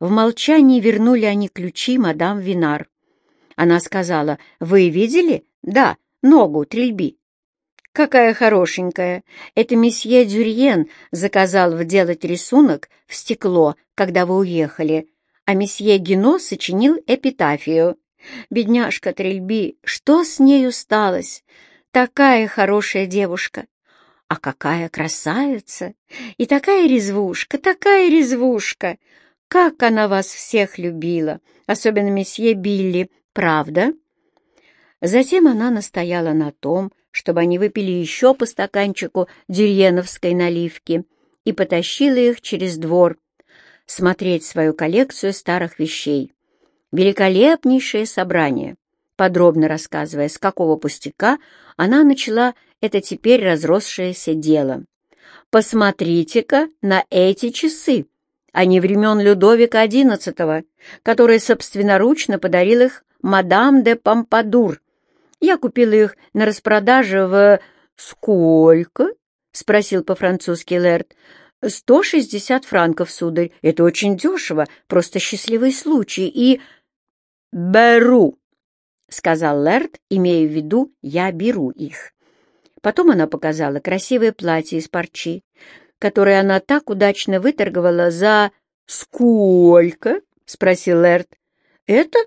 В молчании вернули они ключи мадам Винар. Она сказала, «Вы видели?» «Да, ногу трельби». «Какая хорошенькая! Это месье Дюрьен заказал вделать рисунок в стекло, когда вы уехали, а месье Гино сочинил эпитафию. Бедняжка Трельби, что с нею сталось? Такая хорошая девушка! А какая красавица! И такая резвушка, такая резвушка! Как она вас всех любила, особенно месье Билли, правда?» Затем она настояла на том, чтобы они выпили еще по стаканчику дюрьеновской наливки и потащила их через двор смотреть свою коллекцию старых вещей. Великолепнейшее собрание. Подробно рассказывая, с какого пустяка она начала это теперь разросшееся дело. «Посмотрите-ка на эти часы!» Они времен Людовика XI, который собственноручно подарил их мадам де Помпадур. Я купила их на распродаже в... «Сколько?» — спросил по-французски Лерт. «Сто шестьдесят франков, сударь. Это очень дешево, просто счастливый случай. И...» «Беру», — сказал Лерт, имея в виду «я беру их». Потом она показала красивое платье из парчи, которое она так удачно выторговала за... «Сколько?» — спросил Лерт. «Это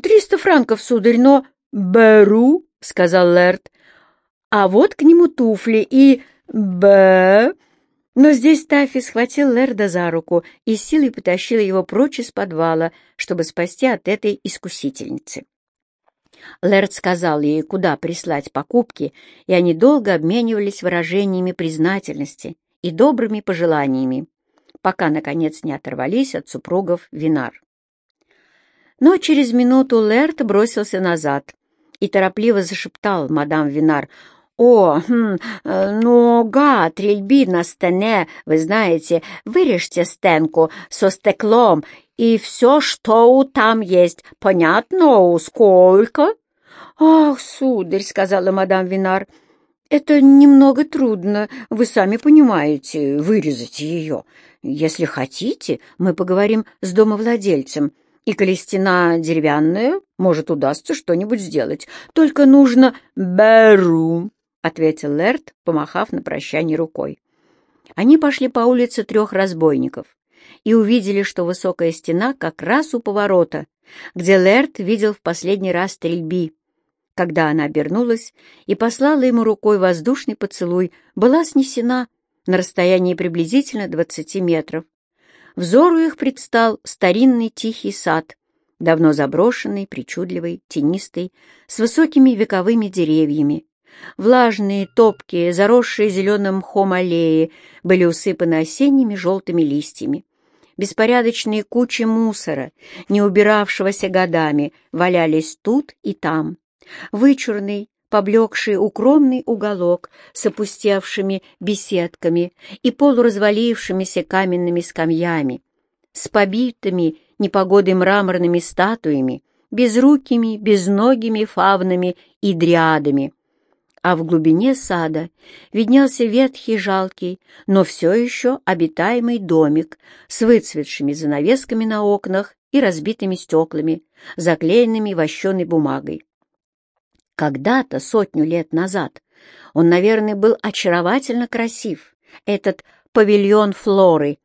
триста франков, сударь, но...» «Беру», — сказал Лерт. «А вот к нему туфли и... Б...» Но здесь Таффи схватил Лерда за руку и силой потащил его прочь из подвала, чтобы спасти от этой искусительницы. Лэрд сказал ей, куда прислать покупки, и они долго обменивались выражениями признательности и добрыми пожеланиями, пока, наконец, не оторвались от супругов Винар. Но через минуту Лэрд бросился назад и торопливо зашептал мадам Винар, «О, хм, э, нога, трельби на стене, вы знаете, вырежьте стенку со стеклом и все, что там есть. Понятно, сколько?» «Ах, сударь», — сказала мадам Винар, — «Это немного трудно, вы сами понимаете, вырезать ее. Если хотите, мы поговорим с домовладельцем, и коли стена деревянная, может, удастся что-нибудь сделать. Только нужно...» «Беру», — ответил Лерт, помахав на прощание рукой. Они пошли по улице трех разбойников и увидели, что высокая стена как раз у поворота, где Лерт видел в последний раз стрельби когда она обернулась и послала ему рукой воздушный поцелуй, была снесена на расстоянии приблизительно двадцати метров. Взору их предстал старинный тихий сад, давно заброшенный, причудливый, тенистый, с высокими вековыми деревьями. Влажные, топкие, заросшие зеленым мхом аллеи были усыпаны осенними желтыми листьями. Беспорядочные кучи мусора, не убиравшегося годами, валялись тут и там вычурный, поблекший укромный уголок с опустевшими беседками и полуразвалившимися каменными скамьями, с побитыми непогодой мраморными статуями, безрукими, безногими фавнами и дриадами. А в глубине сада виднелся ветхий, жалкий, но все еще обитаемый домик с выцветшими занавесками на окнах и разбитыми стеклами, заклеенными вощеной бумагой. Когда-то, сотню лет назад, он, наверное, был очаровательно красив, этот павильон Флоры,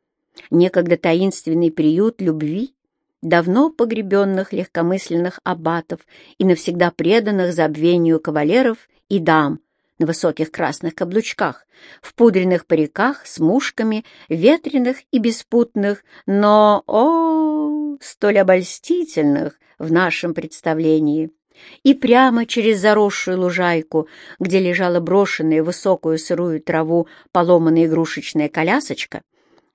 некогда таинственный приют любви, давно погребенных легкомысленных аббатов и навсегда преданных забвению кавалеров и дам на высоких красных каблучках, в пудренных париках с мушками, ветреных и беспутных, но, о, столь обольстительных в нашем представлении и прямо через заросшую лужайку, где лежала брошенная высокую сырую траву поломанная игрушечная колясочка,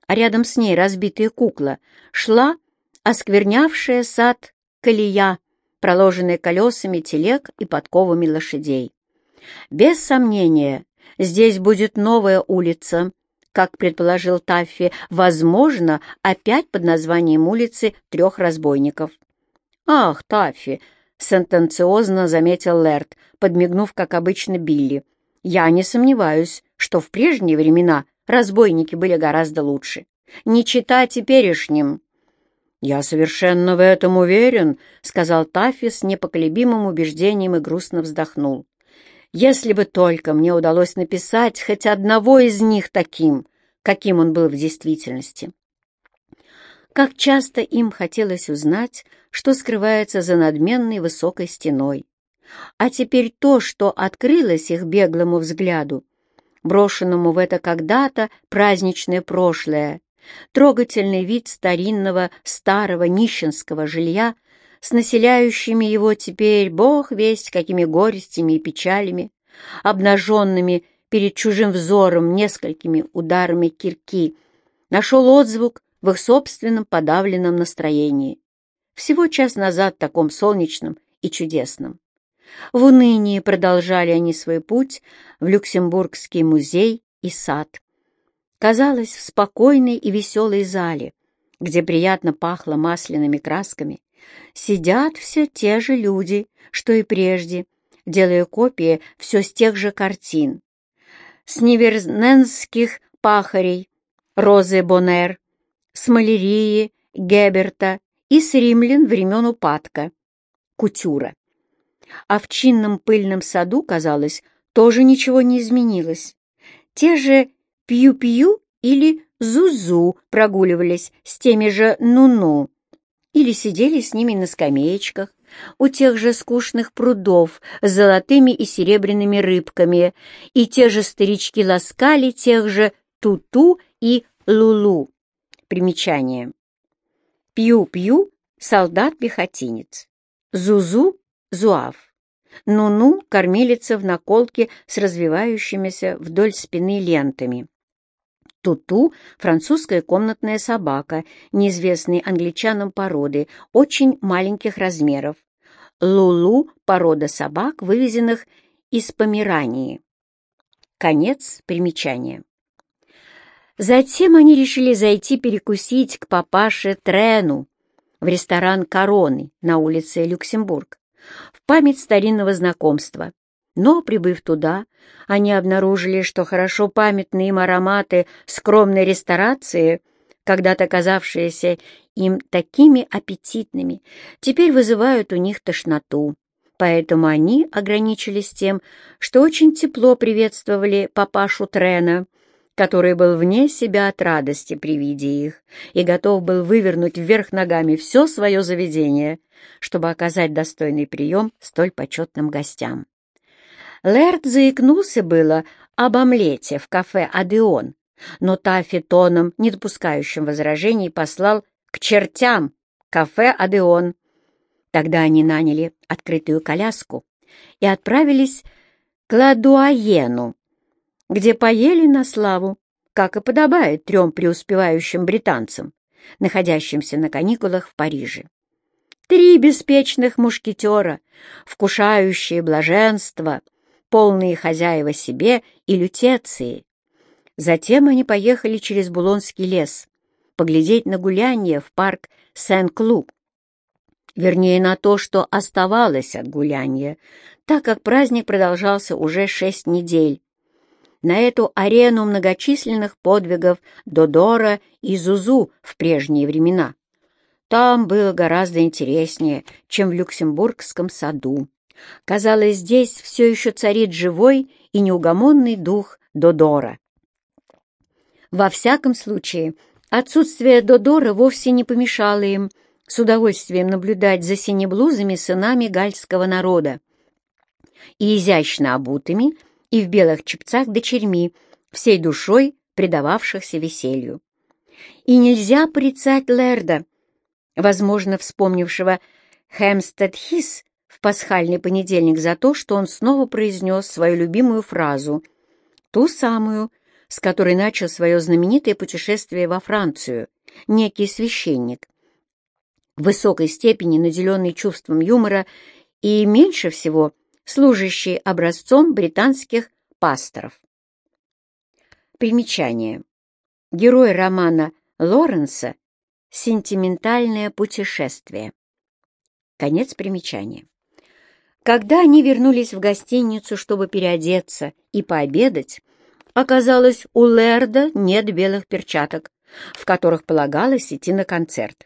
а рядом с ней разбитая кукла, шла осквернявшая сад колея, проложенная колесами телег и подковами лошадей. Без сомнения, здесь будет новая улица, как предположил Таффи, возможно, опять под названием улицы трех разбойников. «Ах, Таффи!» Сентенциозно заметил Лерт, подмигнув, как обычно, Билли. «Я не сомневаюсь, что в прежние времена разбойники были гораздо лучше. Не чита теперешним». «Я совершенно в этом уверен», — сказал Таффи с непоколебимым убеждением и грустно вздохнул. «Если бы только мне удалось написать хоть одного из них таким, каким он был в действительности». Как часто им хотелось узнать, что скрывается за надменной высокой стеной. А теперь то, что открылось их беглому взгляду, брошенному в это когда-то праздничное прошлое, трогательный вид старинного старого нищенского жилья с населяющими его теперь бог весть какими горестями и печалями, обнаженными перед чужим взором несколькими ударами кирки, нашел отзвук в их собственном подавленном настроении. Всего час назад таком солнечном и чудесном. В унынии продолжали они свой путь в Люксембургский музей и сад. Казалось, в спокойной и веселой зале, где приятно пахло масляными красками, сидят все те же люди, что и прежде, делая копии все с тех же картин. С неверненских пахарей, Розы Бонер, с малярии Геберта и с римлян времен упадка, Кутюра. А в чинном пыльном саду, казалось, тоже ничего не изменилось. Те же Пью-Пью или Зузу прогуливались с теми же Ну-Ну или сидели с ними на скамеечках у тех же скучных прудов с золотыми и серебряными рыбками, и те же старички ласкали тех же Туту и Лулу. Примечание. Пью-Пью — солдат-пехотинец. Зузу — зуав. Ну-ну — кормилица в наколке с развивающимися вдоль спины лентами. Туту — французская комнатная собака, неизвестной англичанам породы, очень маленьких размеров. Лулу — порода собак, вывезенных из Померании. Конец примечания. Затем они решили зайти перекусить к папаше Трену в ресторан «Короны» на улице Люксембург в память старинного знакомства. Но, прибыв туда, они обнаружили, что хорошо памятные им ароматы скромной ресторации, когда-то казавшиеся им такими аппетитными, теперь вызывают у них тошноту. Поэтому они ограничились тем, что очень тепло приветствовали папашу Трена, который был вне себя от радости при виде их и готов был вывернуть вверх ногами все свое заведение, чтобы оказать достойный прием столь почетным гостям. Лэрд заикнулся было об омлете в кафе «Адеон», но Таффи тоном, не допускающим возражений, послал к чертям кафе «Адеон». Тогда они наняли открытую коляску и отправились к Ладуаену, где поели на славу, как и подобает трем преуспевающим британцам, находящимся на каникулах в Париже. Три беспечных мушкетера, вкушающие блаженство — полные хозяева себе и лютеции. Затем они поехали через Булонский лес, поглядеть на гуляние в парк Сен-Клу. Вернее, на то, что оставалось от гуляния, так как праздник продолжался уже шесть недель. На эту арену многочисленных подвигов Додора и Зузу в прежние времена. Там было гораздо интереснее, чем в Люксембургском саду. Казалось, здесь все еще царит живой и неугомонный дух Додора. Во всяком случае, отсутствие Додора вовсе не помешало им с удовольствием наблюдать за синеблузами сынами гальского народа и изящно обутыми и в белых чепцах дочерьми, всей душой предававшихся веселью. И нельзя порицать Лерда, возможно, вспомнившего Хэмстед-Хис в пасхальный понедельник за то, что он снова произнес свою любимую фразу, ту самую, с которой начал свое знаменитое путешествие во Францию, некий священник, в высокой степени наделенный чувством юмора и меньше всего служащий образцом британских пасторов. Примечание. Герой романа Лоренса «Сентиментальное путешествие». Конец примечания. Когда они вернулись в гостиницу, чтобы переодеться и пообедать, оказалось, у Лерда нет белых перчаток, в которых полагалось идти на концерт.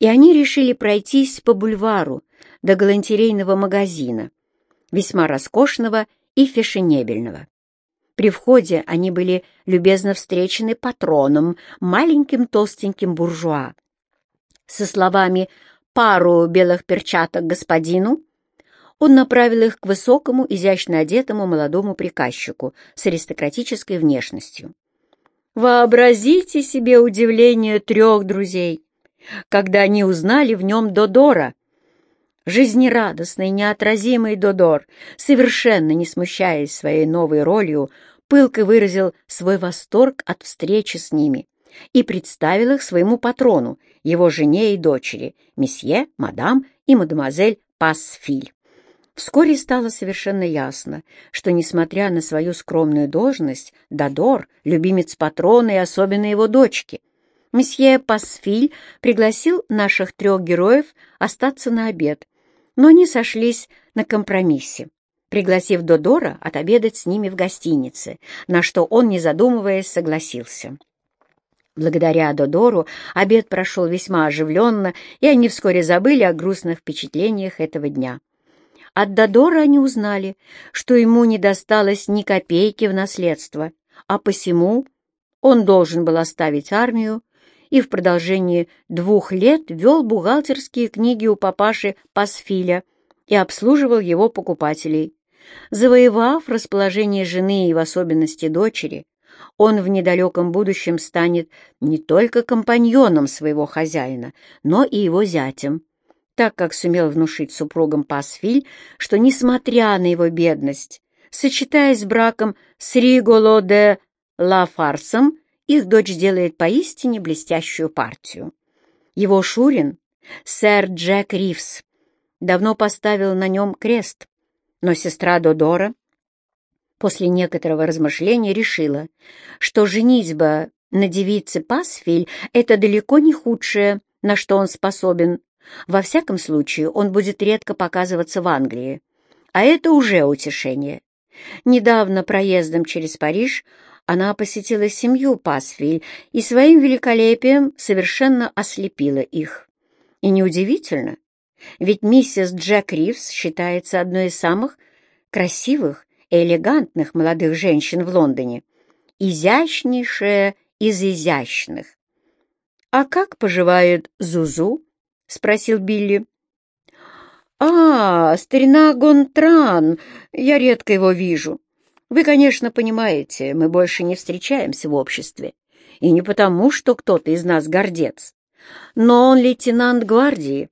и они решили пройтись по бульвару до галантерейного магазина, весьма роскошного и фешенебельного. При входе они были любезно встречены патроном, маленьким толстеньким буржуа. Со словами «пару белых перчаток господину» он направил их к высокому, изящно одетому молодому приказчику с аристократической внешностью. Вообразите себе удивление трех друзей, когда они узнали в нем Додора. Жизнерадостный, неотразимый Додор, совершенно не смущаясь своей новой ролью, пылко выразил свой восторг от встречи с ними и представил их своему патрону, его жене и дочери, месье, мадам и мадемуазель Пасфиль. Вскоре стало совершенно ясно, что, несмотря на свою скромную должность, Дадор — любимец патрона и особенно его дочки. Месье Пасфиль пригласил наших трех героев остаться на обед, но они сошлись на компромиссе, пригласив Додора отобедать с ними в гостинице, на что он, не задумываясь, согласился. Благодаря Додору обед прошел весьма оживленно, и они вскоре забыли о грустных впечатлениях этого дня. От Додора они узнали, что ему не досталось ни копейки в наследство, а посему он должен был оставить армию и в продолжении двух лет вел бухгалтерские книги у папаши Пасфиля и обслуживал его покупателей. Завоевав расположение жены и в особенности дочери, он в недалеком будущем станет не только компаньоном своего хозяина, но и его зятем так как сумел внушить супругам Пасфиль, что, несмотря на его бедность, сочетаясь браком с Риголо де Лафарсом, их дочь делает поистине блестящую партию. Его Шурин, сэр Джек Ривс, давно поставил на нем крест, но сестра Додора после некоторого размышления решила, что женитьба на девице Пасфиль — это далеко не худшее, на что он способен во всяком случае, он будет редко показываться в Англии. А это уже утешение. Недавно проездом через Париж она посетила семью Пасфиль и своим великолепием совершенно ослепила их. И неудивительно, ведь миссис Джек Ривз считается одной из самых красивых и элегантных молодых женщин в Лондоне, изящнейшая из изящных. А как поживает Зузу? — спросил Билли. «А, старина Гонтран, я редко его вижу. Вы, конечно, понимаете, мы больше не встречаемся в обществе. И не потому, что кто-то из нас гордец. Но он лейтенант гвардии,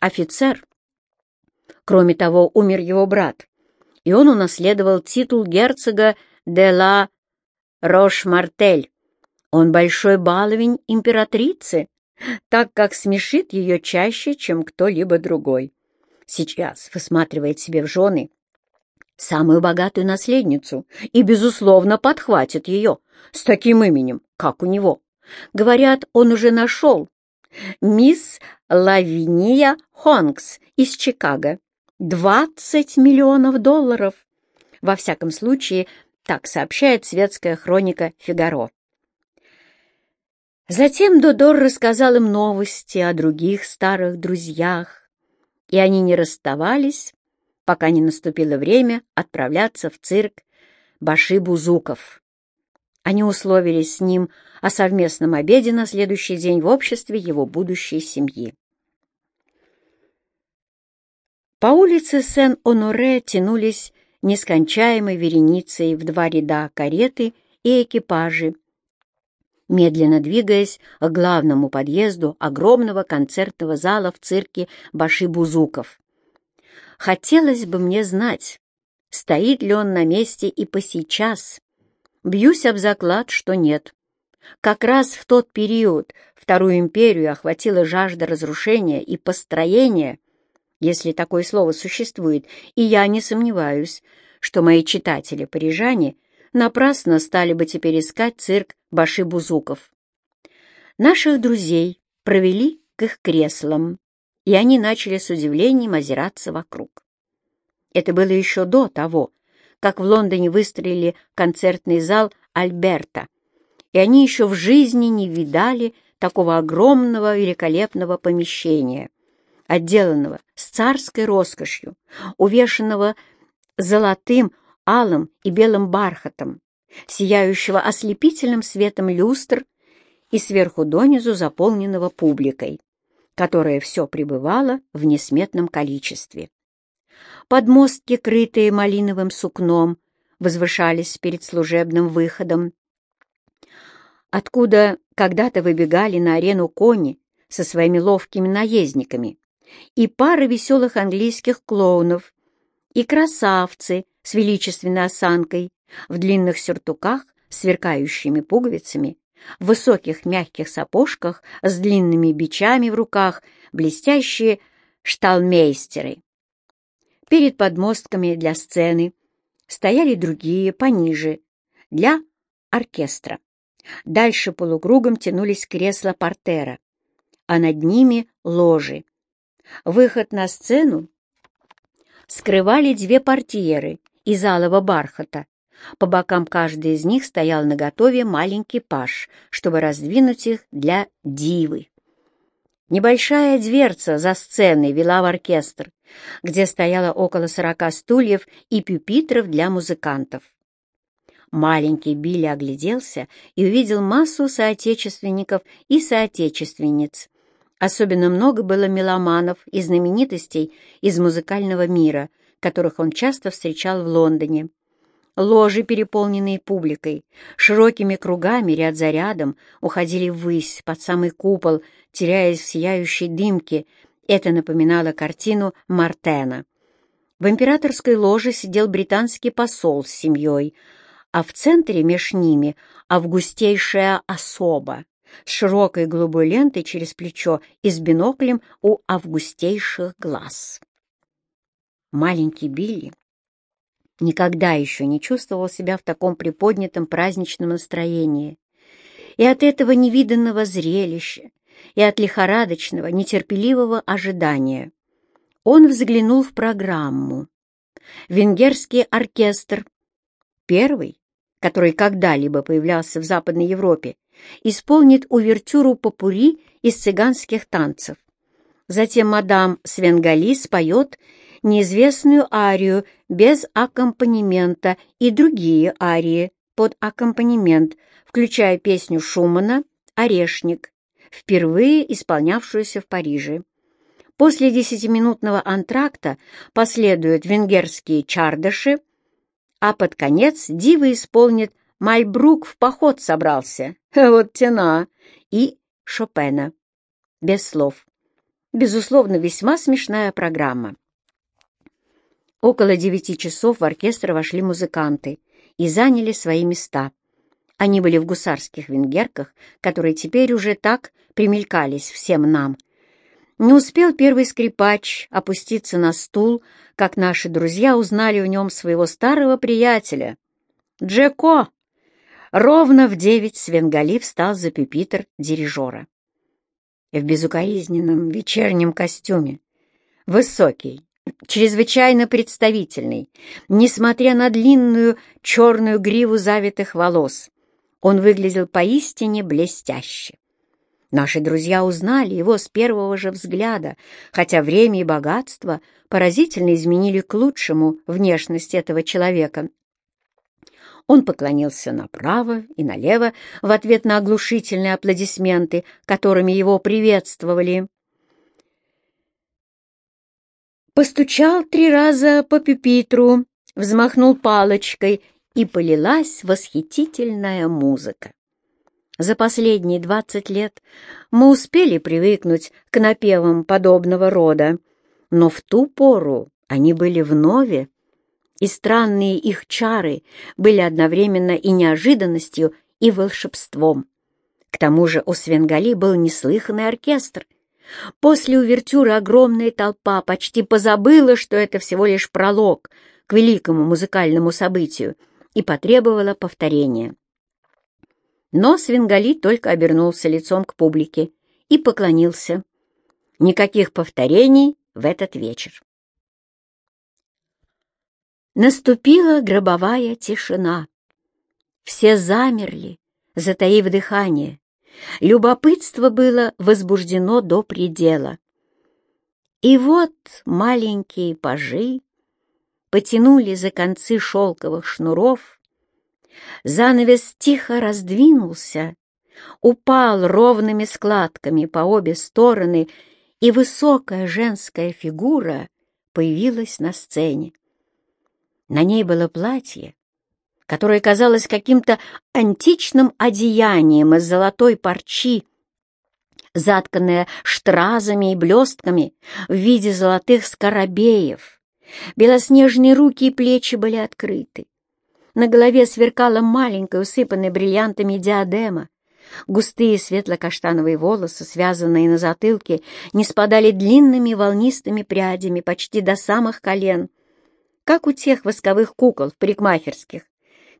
офицер. Кроме того, умер его брат, и он унаследовал титул герцога де ла Рош-Мартель. Он большой баловень императрицы, так как смешит ее чаще, чем кто-либо другой. Сейчас высматривает себе в жены самую богатую наследницу и, безусловно, подхватит ее с таким именем, как у него. Говорят, он уже нашел мисс Лавиния Хонкс из Чикаго. Двадцать миллионов долларов! Во всяком случае, так сообщает светская хроника «Фигаро». Затем Додор рассказал им новости о других старых друзьях, и они не расставались, пока не наступило время отправляться в цирк Баши-Бузуков. Они условились с ним о совместном обеде на следующий день в обществе его будущей семьи. По улице Сен-Оноре тянулись нескончаемой вереницей в два ряда кареты и экипажи, медленно двигаясь к главному подъезду огромного концертного зала в цирке Баши-Бузуков. Хотелось бы мне знать, стоит ли он на месте и по сейчас. Бьюсь об заклад, что нет. Как раз в тот период Вторую империю охватила жажда разрушения и построения, если такое слово существует, и я не сомневаюсь, что мои читатели-парижане — напрасно стали бы теперь искать цирк Баши-Бузуков. Наших друзей провели к их креслам, и они начали с удивлением озираться вокруг. Это было еще до того, как в Лондоне выстроили концертный зал Альберта, и они еще в жизни не видали такого огромного великолепного помещения, отделанного с царской роскошью, увешанного золотым, алым и белым бархатом, сияющего ослепительным светом люстр и сверху донизу заполненного публикой, которая все пребывала в несметном количестве. Подмостки, крытые малиновым сукном, возвышались перед служебным выходом, откуда когда-то выбегали на арену кони со своими ловкими наездниками, и пара веселых английских клоунов, и красавцы с величественной осанкой, в длинных сюртуках, сверкающими пуговицами, в высоких мягких сапожках с длинными бичами в руках, блестящие шталмейстеры. Перед подмостками для сцены стояли другие, пониже, для оркестра. Дальше полукругом тянулись кресла портера, а над ними — ложи. Выход на сцену скрывали две портьеры из алого бархата. По бокам каждой из них стоял наготове маленький паш, чтобы раздвинуть их для дивы. Небольшая дверца за сценой вела в оркестр, где стояло около сорока стульев и пюпитров для музыкантов. Маленький Билли огляделся и увидел массу соотечественников и соотечественниц. Особенно много было меломанов и знаменитостей из музыкального мира, которых он часто встречал в Лондоне. Ложи, переполненные публикой, широкими кругами ряд за рядом уходили ввысь, под самый купол, теряясь в сияющей дымке. Это напоминало картину Мартена. В императорской ложе сидел британский посол с семьей, а в центре меж ними августейшая особа с широкой голубой лентой через плечо и с биноклем у августейших глаз. Маленький Билли никогда еще не чувствовал себя в таком приподнятом праздничном настроении. И от этого невиданного зрелища, и от лихорадочного, нетерпеливого ожидания он взглянул в программу. Венгерский оркестр, первый, который когда-либо появлялся в Западной Европе, исполнит увертюру попури из цыганских танцев. Затем мадам Свенгали споет неизвестную арию без аккомпанемента и другие арии под аккомпанемент, включая песню Шумана «Орешник», впервые исполнявшуюся в Париже. После десятиминутного антракта последуют венгерские чардыши, а под конец дива исполнит «Мальбрук в поход собрался», вот тена, и Шопена. Без слов. Безусловно, весьма смешная программа. Около девяти часов в оркестр вошли музыканты и заняли свои места. Они были в гусарских венгерках, которые теперь уже так примелькались всем нам. Не успел первый скрипач опуститься на стул, как наши друзья узнали в нем своего старого приятеля. «Джеко!» Ровно в девять Свенгали встал за пюпитр дирижера. В безукоризненном вечернем костюме, высокий, чрезвычайно представительный, несмотря на длинную черную гриву завитых волос. Он выглядел поистине блестяще. Наши друзья узнали его с первого же взгляда, хотя время и богатство поразительно изменили к лучшему внешность этого человека. Он поклонился направо и налево в ответ на оглушительные аплодисменты, которыми его приветствовали. постучал три раза по пюпитру, взмахнул палочкой, и полилась восхитительная музыка. За последние двадцать лет мы успели привыкнуть к напевам подобного рода, но в ту пору они были вновь, и странные их чары были одновременно и неожиданностью, и волшебством. К тому же у Свенгали был неслыханный оркестр — После увертюры огромная толпа почти позабыла, что это всего лишь пролог к великому музыкальному событию, и потребовала повторения. Но Свенгали только обернулся лицом к публике и поклонился. Никаких повторений в этот вечер. Наступила гробовая тишина. Все замерли, затаив дыхание, Любопытство было возбуждено до предела. И вот маленькие пажи потянули за концы шелковых шнуров, занавес тихо раздвинулся, упал ровными складками по обе стороны, и высокая женская фигура появилась на сцене. На ней было платье, которое казалось каким-то античным одеянием из золотой парчи, затканное штразами и блестками в виде золотых скоробеев. Белоснежные руки и плечи были открыты. На голове сверкала маленькая, усыпанная бриллиантами диадема. Густые светло-каштановые волосы, связанные на затылке, не спадали длинными волнистыми прядями почти до самых колен, как у тех восковых кукол в парикмахерских,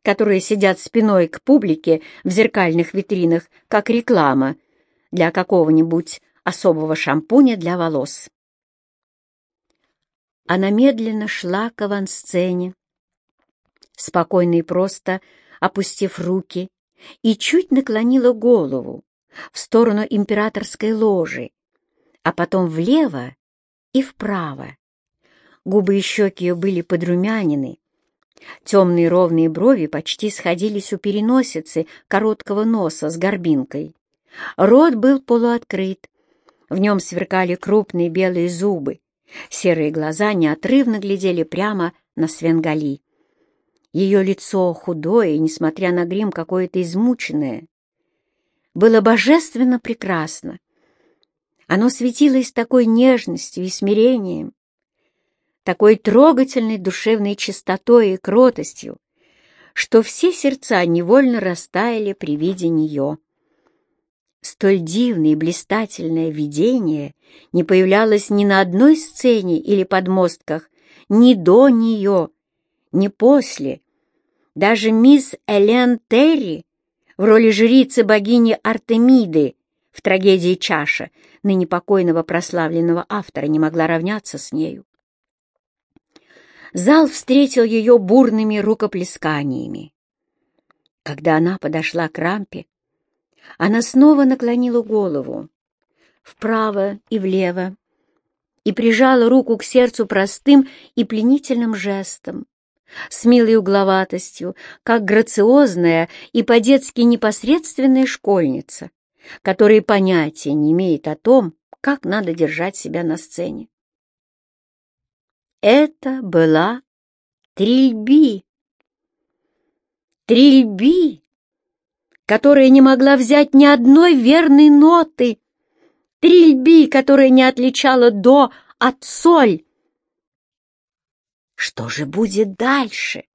которые сидят спиной к публике в зеркальных витринах, как реклама для какого-нибудь особого шампуня для волос. Она медленно шла к авансцене, спокойно и просто опустив руки, и чуть наклонила голову в сторону императорской ложи, а потом влево и вправо. Губы и щеки ее были подрумянины, темные ровные брови почти сходились у переносицы короткого носа с горбинкой. Рот был полуоткрыт, в нем сверкали крупные белые зубы, серые глаза неотрывно глядели прямо на Свенгали. Ее лицо худое, несмотря на грим, какое-то измученное. Было божественно прекрасно. Оно светилось такой нежностью и смирением, такой трогательной душевной чистотой и кротостью, что все сердца невольно растаяли при виде нее. Столь дивное и блистательное видение не появлялось ни на одной сцене или подмостках, ни до нее, ни после. Даже мисс Элен Терри в роли жрицы богини Артемиды в трагедии «Чаша» ныне покойного прославленного автора не могла равняться с нею. Зал встретил ее бурными рукоплесканиями. Когда она подошла к рампе, она снова наклонила голову вправо и влево и прижала руку к сердцу простым и пленительным жестом, с милой угловатостью, как грациозная и по-детски непосредственная школьница, которая понятия не имеет о том, как надо держать себя на сцене. Это была Трильби. Трильби, которая не могла взять ни одной верной ноты. Трильби, которая не отличала до от соль. Что же будет дальше?